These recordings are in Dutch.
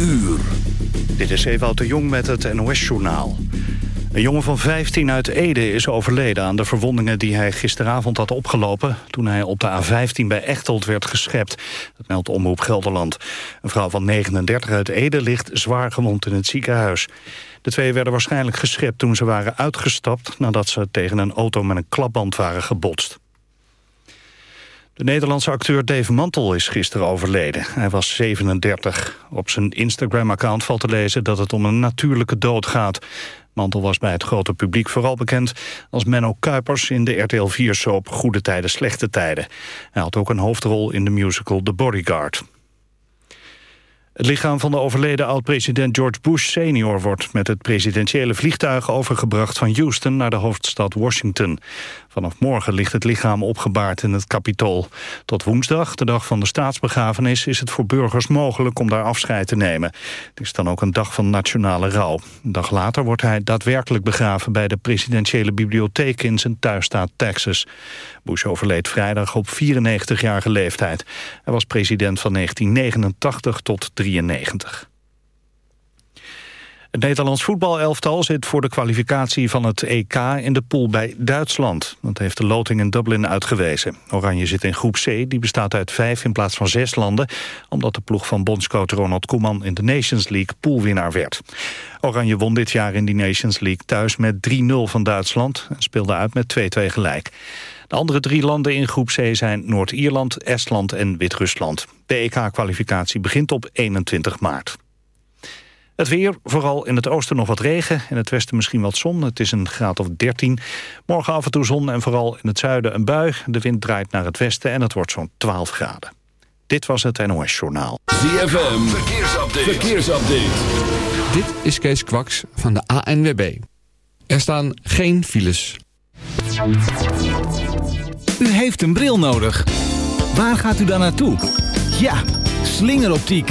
uur. Dit is Ewout de Jong met het NOS-journaal. Een jongen van 15 uit Ede is overleden aan de verwondingen die hij gisteravond had opgelopen... toen hij op de A15 bij Echteld werd geschept. Dat meldt Omroep Gelderland. Een vrouw van 39 uit Ede ligt zwaar gewond in het ziekenhuis. De twee werden waarschijnlijk geschept toen ze waren uitgestapt... nadat ze tegen een auto met een klapband waren gebotst. De Nederlandse acteur Dave Mantel is gisteren overleden. Hij was 37. Op zijn Instagram-account valt te lezen dat het om een natuurlijke dood gaat. Mantel was bij het grote publiek vooral bekend als Menno Kuipers in de RTL 4-soap Goede Tijden, Slechte Tijden. Hij had ook een hoofdrol in de musical The Bodyguard. Het lichaam van de overleden oud-president George Bush senior wordt met het presidentiële vliegtuig overgebracht van Houston naar de hoofdstad Washington. Vanaf morgen ligt het lichaam opgebaard in het kapitol. Tot woensdag, de dag van de staatsbegrafenis... is het voor burgers mogelijk om daar afscheid te nemen. Het is dan ook een dag van nationale rouw. Een dag later wordt hij daadwerkelijk begraven... bij de presidentiële bibliotheek in zijn thuisstaat Texas. Bush overleed vrijdag op 94-jarige leeftijd. Hij was president van 1989 tot 1993. Het Nederlands voetbalelftal zit voor de kwalificatie van het EK in de pool bij Duitsland. Dat heeft de loting in Dublin uitgewezen. Oranje zit in groep C, die bestaat uit vijf in plaats van zes landen... omdat de ploeg van bondscoach Ronald Koeman in de Nations League poolwinnaar werd. Oranje won dit jaar in die Nations League thuis met 3-0 van Duitsland... en speelde uit met 2-2 gelijk. De andere drie landen in groep C zijn Noord-Ierland, Estland en Wit-Rusland. De EK-kwalificatie begint op 21 maart. Het weer, vooral in het oosten nog wat regen. In het westen misschien wat zon. Het is een graad of 13. Morgen af en toe zon en vooral in het zuiden een bui. De wind draait naar het westen en het wordt zo'n 12 graden. Dit was het NOS Journaal. ZFM, verkeersupdate. verkeersupdate. Dit is Kees Kwaks van de ANWB. Er staan geen files. U heeft een bril nodig. Waar gaat u dan naartoe? Ja, slingeroptiek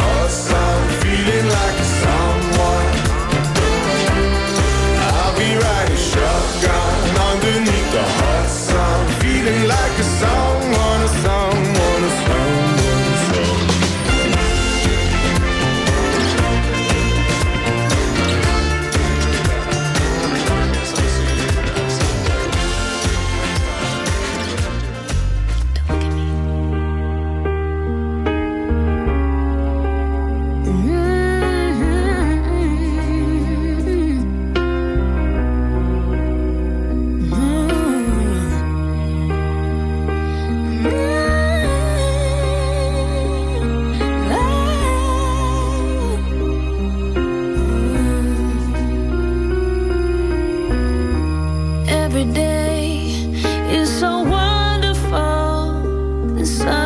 Sun.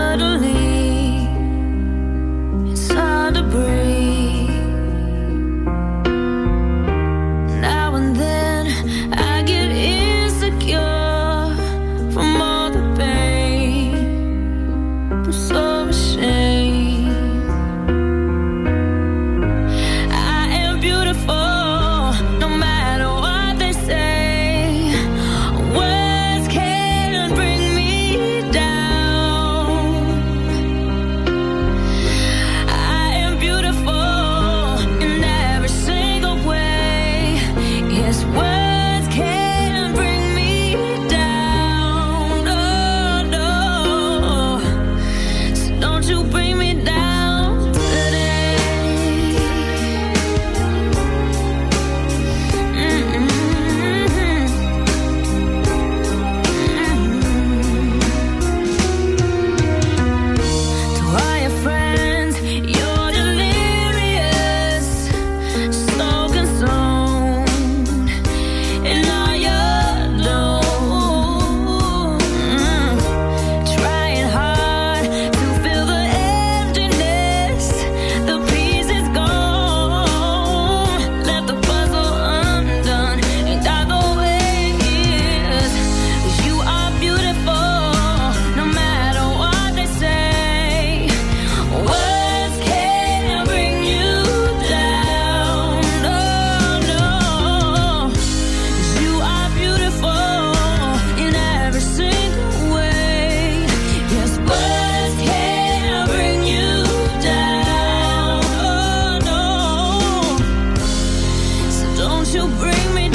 you bring me down.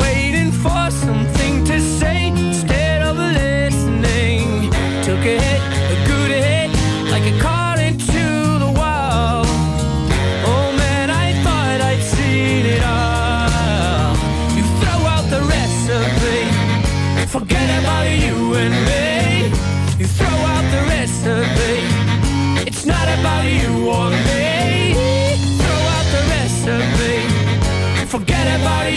you and me. You throw out the recipe. It's not about you or me. Throw out the recipe. Forget about it.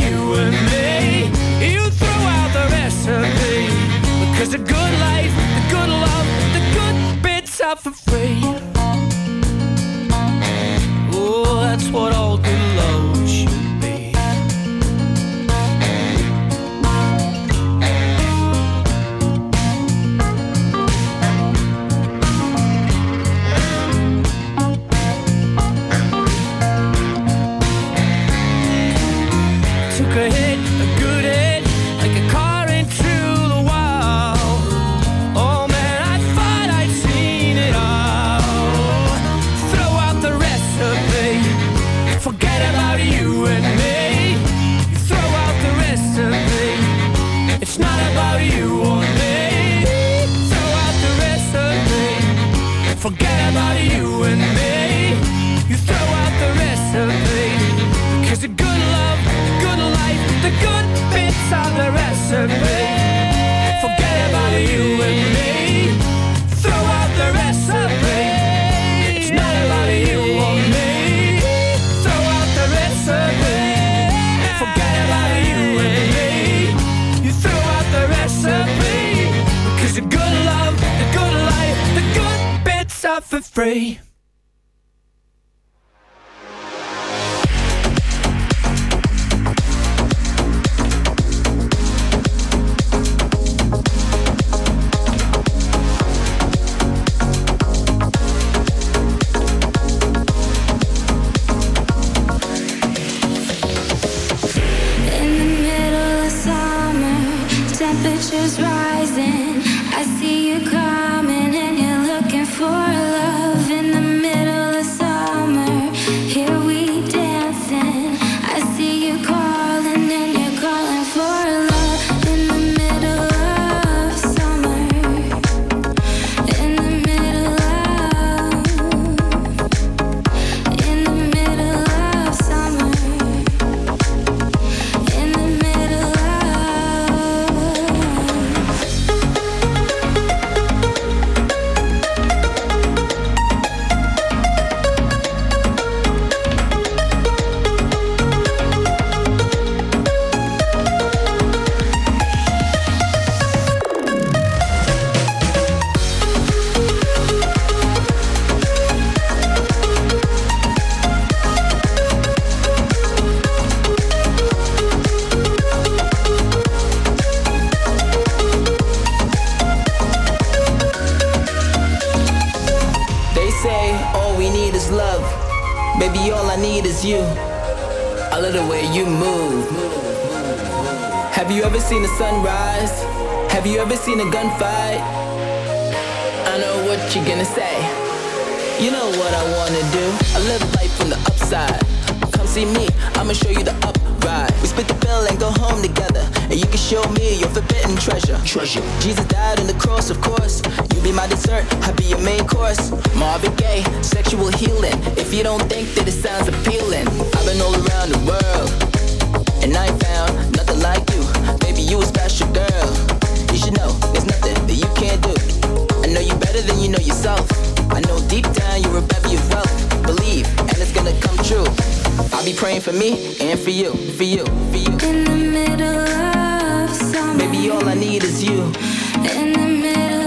free. for me and for you, for you, for you. In the middle of summer. Maybe all I need is you. In the middle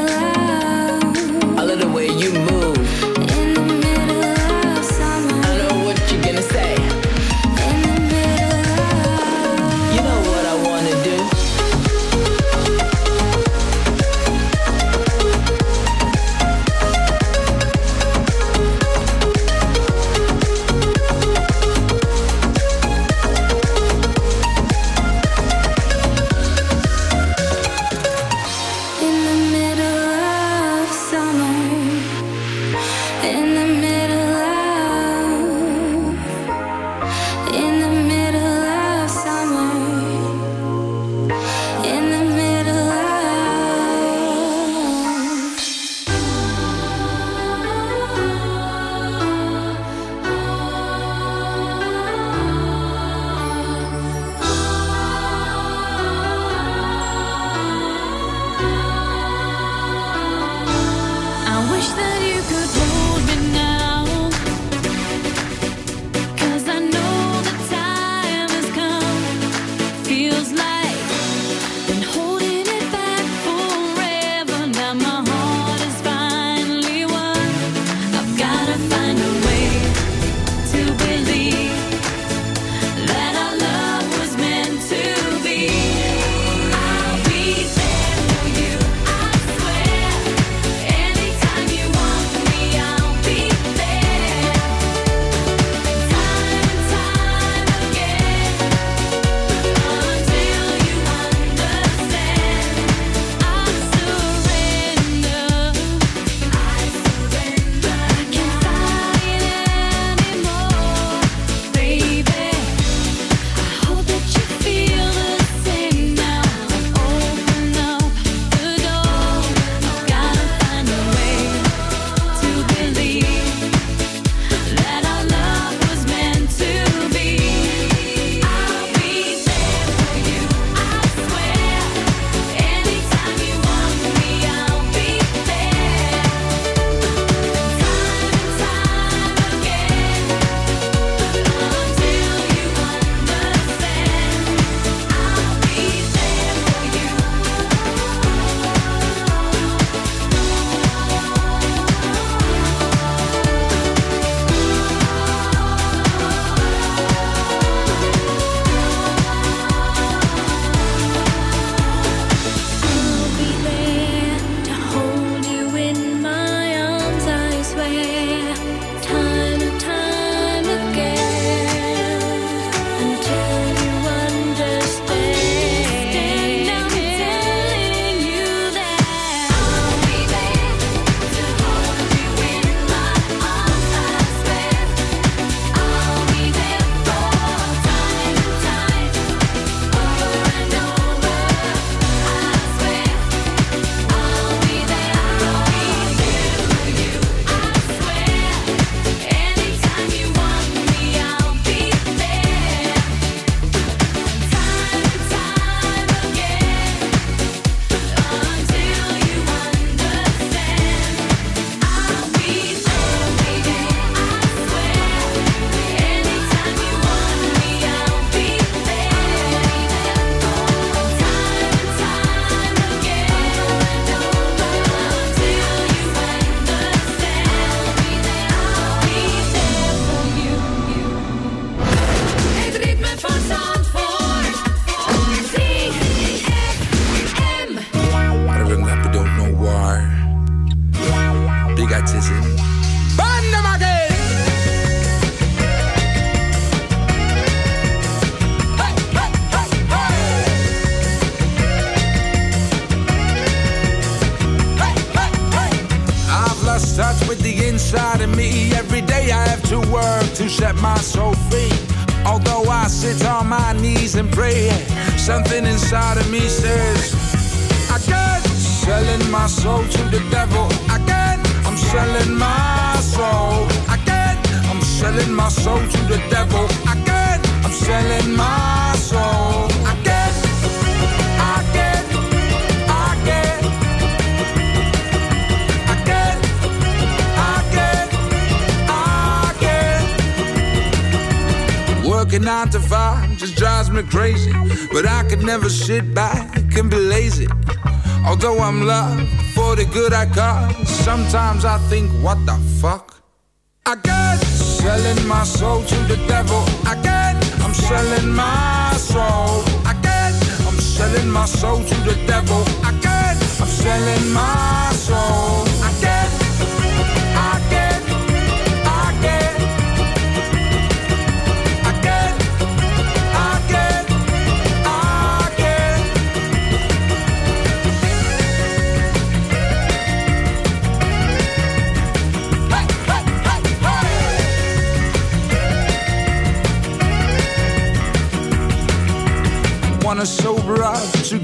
Sometimes I think, what the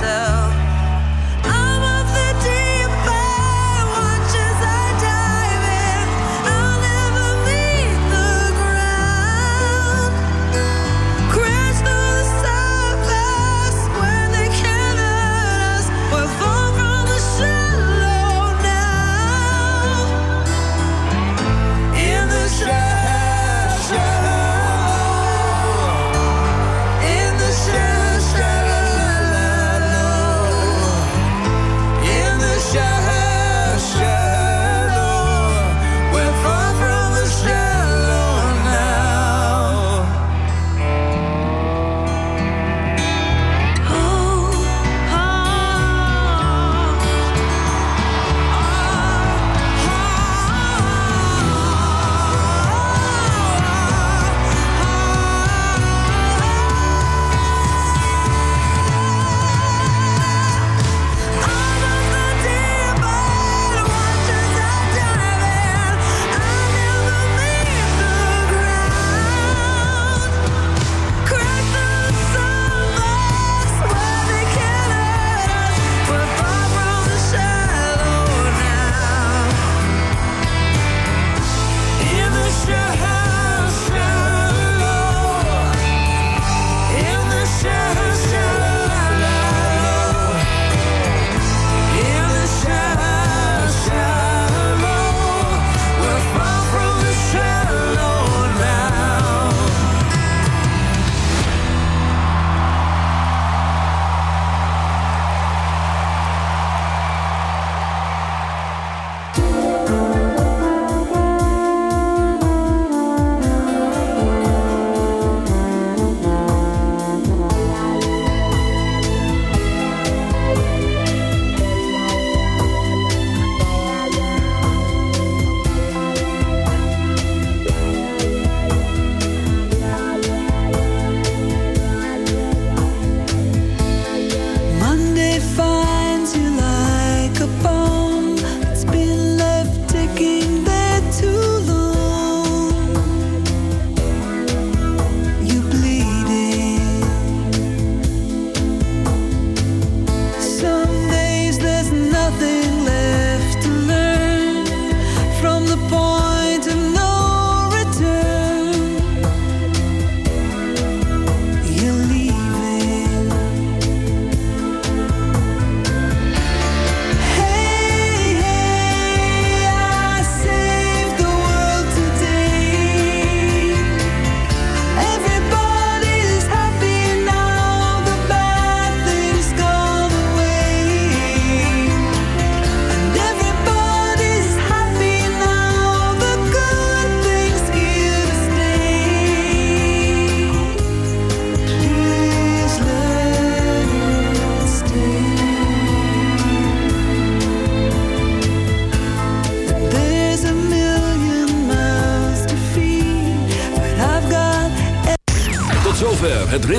myself